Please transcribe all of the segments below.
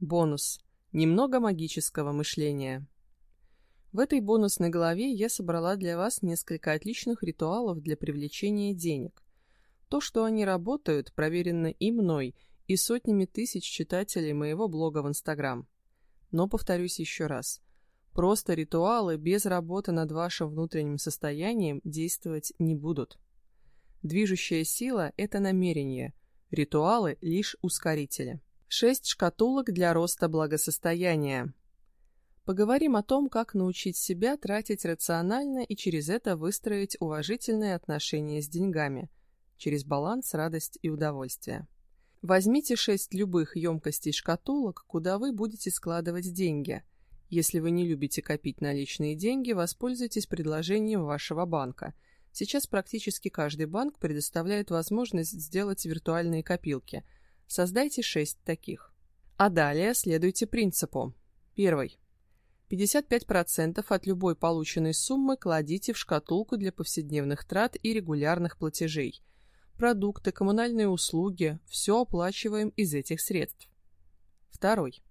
Бонус. Немного магического мышления. В этой бонусной главе я собрала для вас несколько отличных ритуалов для привлечения денег. То, что они работают, проверено и мной, и сотнями тысяч читателей моего блога в Инстаграм. Но повторюсь еще раз. Просто ритуалы без работы над вашим внутренним состоянием действовать не будут. Движущая сила – это намерение, ритуалы – лишь ускорители. Шесть шкатулок для роста благосостояния. Поговорим о том, как научить себя тратить рационально и через это выстроить уважительные отношения с деньгами, через баланс, радость и удовольствие. Возьмите шесть любых емкостей шкатулок, куда вы будете складывать деньги. Если вы не любите копить наличные деньги, воспользуйтесь предложением вашего банка. Сейчас практически каждый банк предоставляет возможность сделать виртуальные копилки – Создайте 6 таких. А далее следуйте принципу. Первый. 55% от любой полученной суммы кладите в шкатулку для повседневных трат и регулярных платежей. Продукты, коммунальные услуги – все оплачиваем из этих средств. Второй.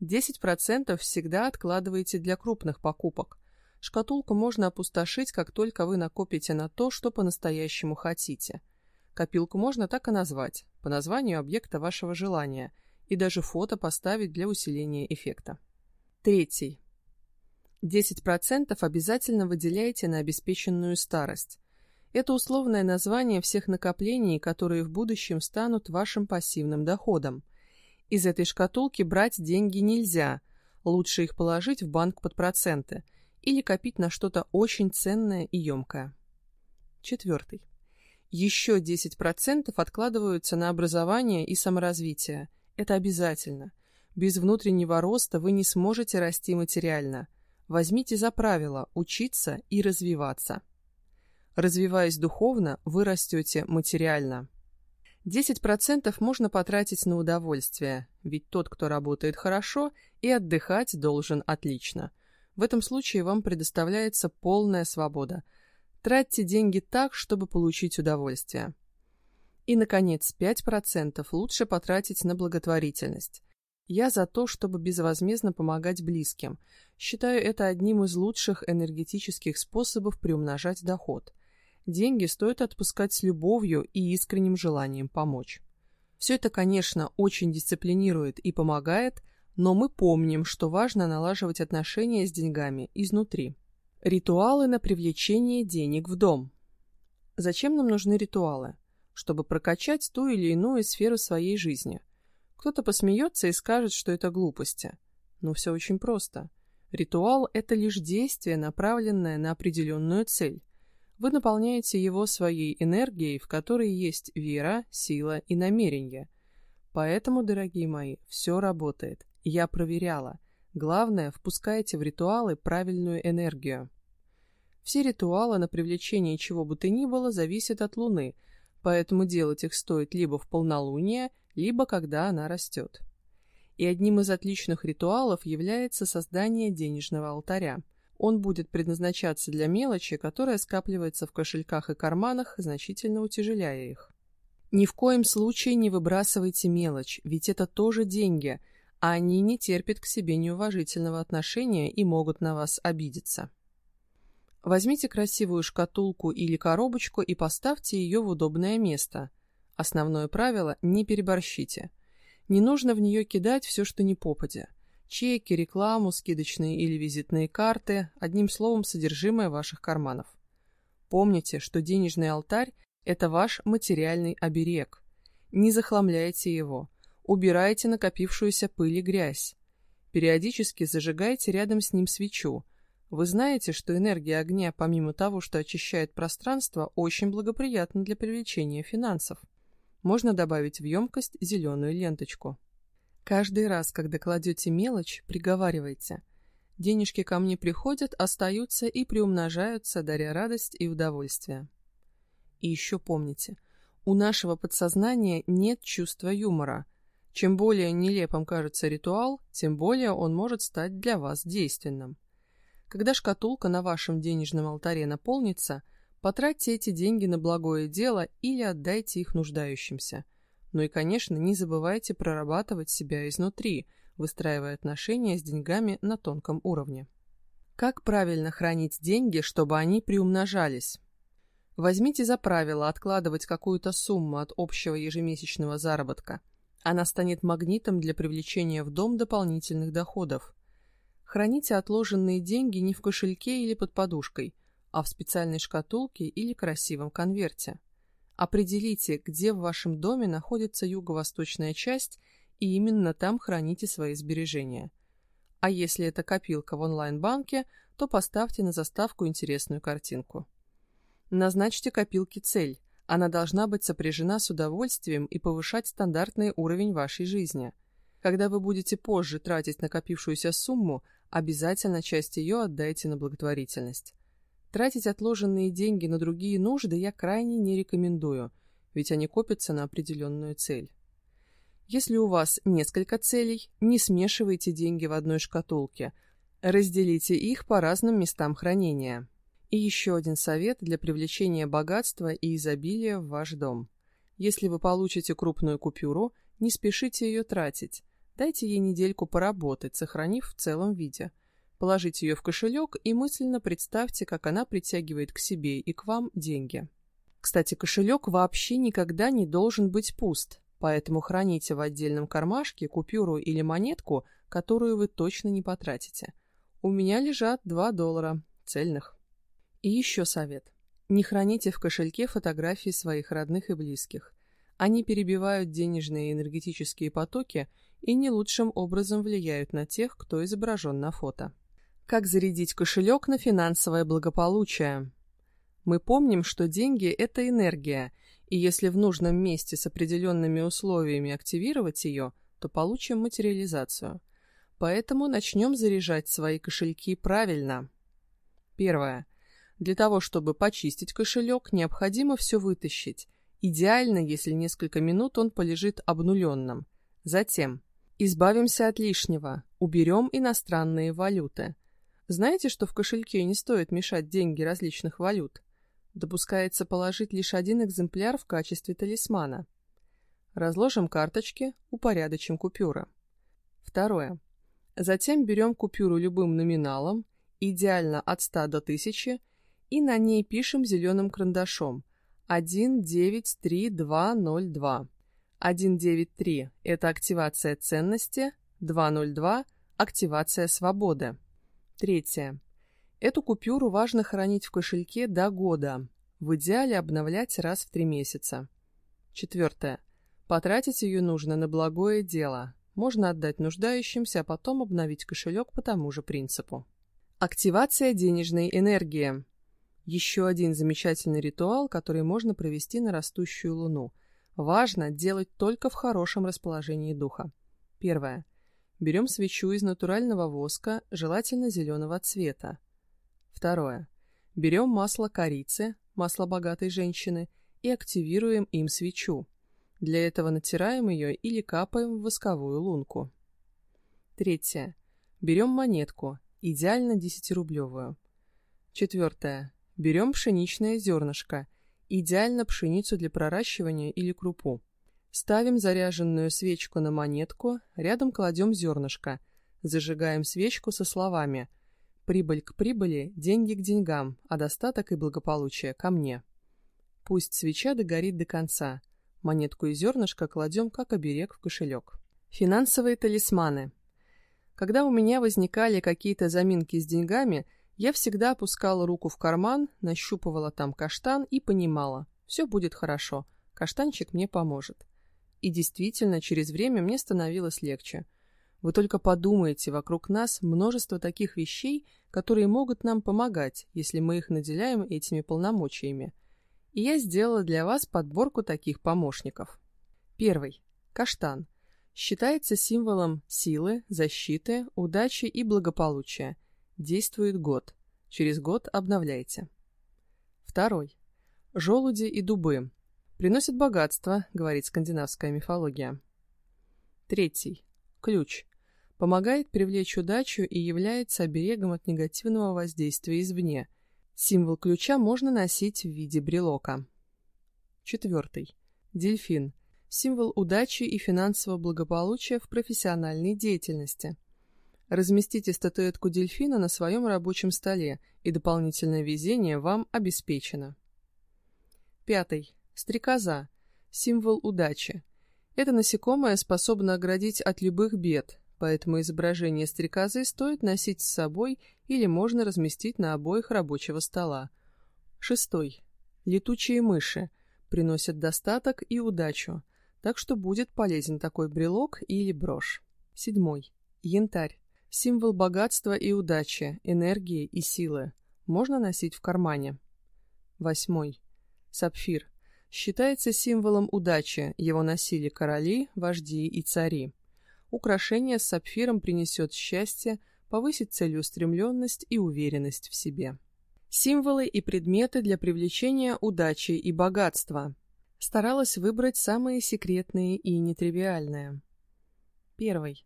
10% всегда откладывайте для крупных покупок. Шкатулку можно опустошить, как только вы накопите на то, что по-настоящему хотите – Копилку можно так и назвать, по названию объекта вашего желания, и даже фото поставить для усиления эффекта. Третий. 10% обязательно выделяйте на обеспеченную старость. Это условное название всех накоплений, которые в будущем станут вашим пассивным доходом. Из этой шкатулки брать деньги нельзя, лучше их положить в банк под проценты или копить на что-то очень ценное и емкое. Четвертый. Еще 10% откладываются на образование и саморазвитие. Это обязательно. Без внутреннего роста вы не сможете расти материально. Возьмите за правило учиться и развиваться. Развиваясь духовно, вы растете материально. 10% можно потратить на удовольствие, ведь тот, кто работает хорошо, и отдыхать должен отлично. В этом случае вам предоставляется полная свобода – Тратьте деньги так, чтобы получить удовольствие. И, наконец, 5% лучше потратить на благотворительность. Я за то, чтобы безвозмездно помогать близким. Считаю это одним из лучших энергетических способов приумножать доход. Деньги стоит отпускать с любовью и искренним желанием помочь. Все это, конечно, очень дисциплинирует и помогает, но мы помним, что важно налаживать отношения с деньгами изнутри. Ритуалы на привлечение денег в дом. Зачем нам нужны ритуалы? Чтобы прокачать ту или иную сферу своей жизни. Кто-то посмеется и скажет, что это глупости. Но все очень просто. Ритуал – это лишь действие, направленное на определенную цель. Вы наполняете его своей энергией, в которой есть вера, сила и намерение. Поэтому, дорогие мои, все работает. Я проверяла – Главное, впускайте в ритуалы правильную энергию. Все ритуалы на привлечение чего бы то ни было зависят от Луны, поэтому делать их стоит либо в полнолуние, либо когда она растет. И одним из отличных ритуалов является создание денежного алтаря. Он будет предназначаться для мелочи, которая скапливается в кошельках и карманах, значительно утяжеляя их. Ни в коем случае не выбрасывайте мелочь, ведь это тоже деньги – они не терпят к себе неуважительного отношения и могут на вас обидеться. Возьмите красивую шкатулку или коробочку и поставьте ее в удобное место. Основное правило – не переборщите. Не нужно в нее кидать все, что не попадя. Чеки, рекламу, скидочные или визитные карты, одним словом, содержимое ваших карманов. Помните, что денежный алтарь – это ваш материальный оберег. Не захламляйте его – Убирайте накопившуюся пыль и грязь. Периодически зажигайте рядом с ним свечу. Вы знаете, что энергия огня, помимо того, что очищает пространство, очень благоприятна для привлечения финансов. Можно добавить в емкость зеленую ленточку. Каждый раз, когда кладете мелочь, приговаривайте. Денежки ко мне приходят, остаются и приумножаются, даря радость и удовольствие. И еще помните, у нашего подсознания нет чувства юмора – чем более нелепым кажется ритуал, тем более он может стать для вас действенным. Когда шкатулка на вашем денежном алтаре наполнится, потратьте эти деньги на благое дело или отдайте их нуждающимся. Ну и, конечно, не забывайте прорабатывать себя изнутри, выстраивая отношения с деньгами на тонком уровне. Как правильно хранить деньги, чтобы они приумножались? Возьмите за правило откладывать какую-то сумму от общего ежемесячного заработка. Она станет магнитом для привлечения в дом дополнительных доходов. Храните отложенные деньги не в кошельке или под подушкой, а в специальной шкатулке или красивом конверте. Определите, где в вашем доме находится юго-восточная часть, и именно там храните свои сбережения. А если это копилка в онлайн-банке, то поставьте на заставку интересную картинку. Назначьте копилке цель. Она должна быть сопряжена с удовольствием и повышать стандартный уровень вашей жизни. Когда вы будете позже тратить накопившуюся сумму, обязательно часть ее отдайте на благотворительность. Тратить отложенные деньги на другие нужды я крайне не рекомендую, ведь они копятся на определенную цель. Если у вас несколько целей, не смешивайте деньги в одной шкатулке, разделите их по разным местам хранения. И еще один совет для привлечения богатства и изобилия в ваш дом. Если вы получите крупную купюру, не спешите ее тратить. Дайте ей недельку поработать, сохранив в целом виде. Положите ее в кошелек и мысленно представьте, как она притягивает к себе и к вам деньги. Кстати, кошелек вообще никогда не должен быть пуст, поэтому храните в отдельном кармашке купюру или монетку, которую вы точно не потратите. У меня лежат 2 доллара, цельных. И еще совет. Не храните в кошельке фотографии своих родных и близких. Они перебивают денежные и энергетические потоки и не лучшим образом влияют на тех, кто изображен на фото. Как зарядить кошелек на финансовое благополучие? Мы помним, что деньги – это энергия, и если в нужном месте с определенными условиями активировать ее, то получим материализацию. Поэтому начнем заряжать свои кошельки правильно. Первое. Для того, чтобы почистить кошелек, необходимо все вытащить. Идеально, если несколько минут он полежит обнуленным. Затем избавимся от лишнего, уберем иностранные валюты. Знаете, что в кошельке не стоит мешать деньги различных валют? Допускается положить лишь один экземпляр в качестве талисмана. Разложим карточки, упорядочим купюры. Второе. Затем берем купюру любым номиналом, идеально от 100 до 1000, и на ней пишем зеленым карандашом 193202. 193 – это активация ценности, 202 – активация свободы. Третье. Эту купюру важно хранить в кошельке до года. В идеале обновлять раз в три месяца. Четвертое. Потратить ее нужно на благое дело. Можно отдать нуждающимся, а потом обновить кошелек по тому же принципу. Активация денежной энергии. Еще один замечательный ритуал, который можно провести на растущую луну. Важно делать только в хорошем расположении духа. Первое. Берем свечу из натурального воска, желательно зеленого цвета. Второе. Берем масло корицы, масло богатой женщины, и активируем им свечу. Для этого натираем ее или капаем в восковую лунку. Третье. Берем монетку, идеально 10-рублевую. Четвертое. Берем пшеничное зернышко, идеально пшеницу для проращивания или крупу. Ставим заряженную свечку на монетку, рядом кладем зернышко. Зажигаем свечку со словами «Прибыль к прибыли, деньги к деньгам, а достаток и благополучие ко мне». Пусть свеча догорит до конца. Монетку и зернышко кладем как оберег в кошелек. Финансовые талисманы. Когда у меня возникали какие-то заминки с деньгами, я всегда опускала руку в карман, нащупывала там каштан и понимала, все будет хорошо, каштанчик мне поможет. И действительно, через время мне становилось легче. Вы только подумайте, вокруг нас множество таких вещей, которые могут нам помогать, если мы их наделяем этими полномочиями. И я сделала для вас подборку таких помощников. Первый. Каштан. Считается символом силы, защиты, удачи и благополучия. Действует год. Через год обновляйте. Второй. Желуди и дубы. Приносит богатство, говорит скандинавская мифология. Третий. Ключ. Помогает привлечь удачу и является оберегом от негативного воздействия извне. Символ ключа можно носить в виде брелока. Четвертый. Дельфин. символ удачи и финансового благополучия в профессиональной деятельности. Разместите статуэтку дельфина на своем рабочем столе, и дополнительное везение вам обеспечено. Пятый. Стрекоза. Символ удачи. Это насекомое способно оградить от любых бед, поэтому изображение стрекозы стоит носить с собой или можно разместить на обоих рабочего стола. Шестой. Летучие мыши. Приносят достаток и удачу, так что будет полезен такой брелок или брошь. Седьмой. Янтарь. Символ богатства и удачи, энергии и силы. Можно носить в кармане. Восьмой. Сапфир. Считается символом удачи, его носили короли, вожди и цари. Украшение с сапфиром принесет счастье, повысит целеустремленность и уверенность в себе. Символы и предметы для привлечения удачи и богатства. Старалась выбрать самые секретные и нетривиальные. Первый.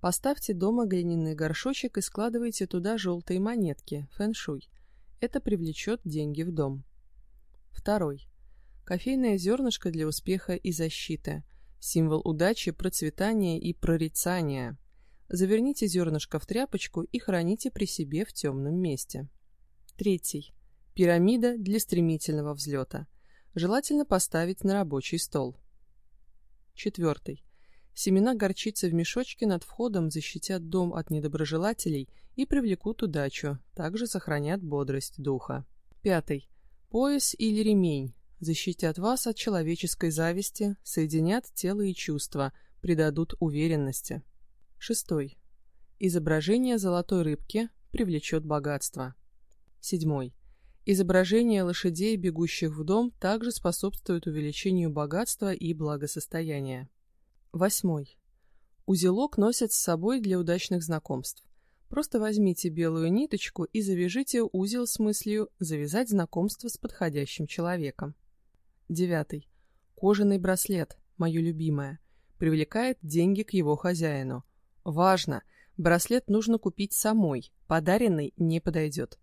Поставьте дома глиняный горшочек и складывайте туда желтые монетки, фэншуй. Это привлечет деньги в дом. Второй. Кофейное зернышко для успеха и защиты. Символ удачи, процветания и прорицания. Заверните зернышко в тряпочку и храните при себе в темном месте. Третий. Пирамида для стремительного взлета. Желательно поставить на рабочий стол. Четвертый. Семена горчицы в мешочке над входом защитят дом от недоброжелателей и привлекут удачу, также сохранят бодрость духа. Пятый. Пояс или ремень защитят вас от человеческой зависти, соединят тело и чувства, придадут уверенности. Шестой. Изображение золотой рыбки привлечет богатство. Седьмой. Изображение лошадей, бегущих в дом, также способствует увеличению богатства и благосостояния. Восьмой. Узелок носят с собой для удачных знакомств. Просто возьмите белую ниточку и завяжите узел с мыслью завязать знакомство с подходящим человеком. Девятый. Кожаный браслет, мое любимое, привлекает деньги к его хозяину. Важно! Браслет нужно купить самой, подаренный не подойдет.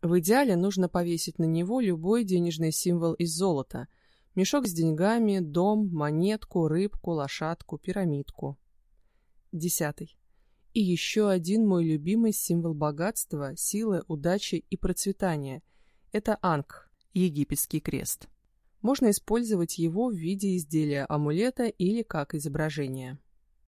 В идеале нужно повесить на него любой денежный символ из золота – Мешок с деньгами, дом, монетку, рыбку, лошадку, пирамидку. Десятый. И еще один мой любимый символ богатства, силы, удачи и процветания. Это анг, египетский крест. Можно использовать его в виде изделия амулета или как изображение.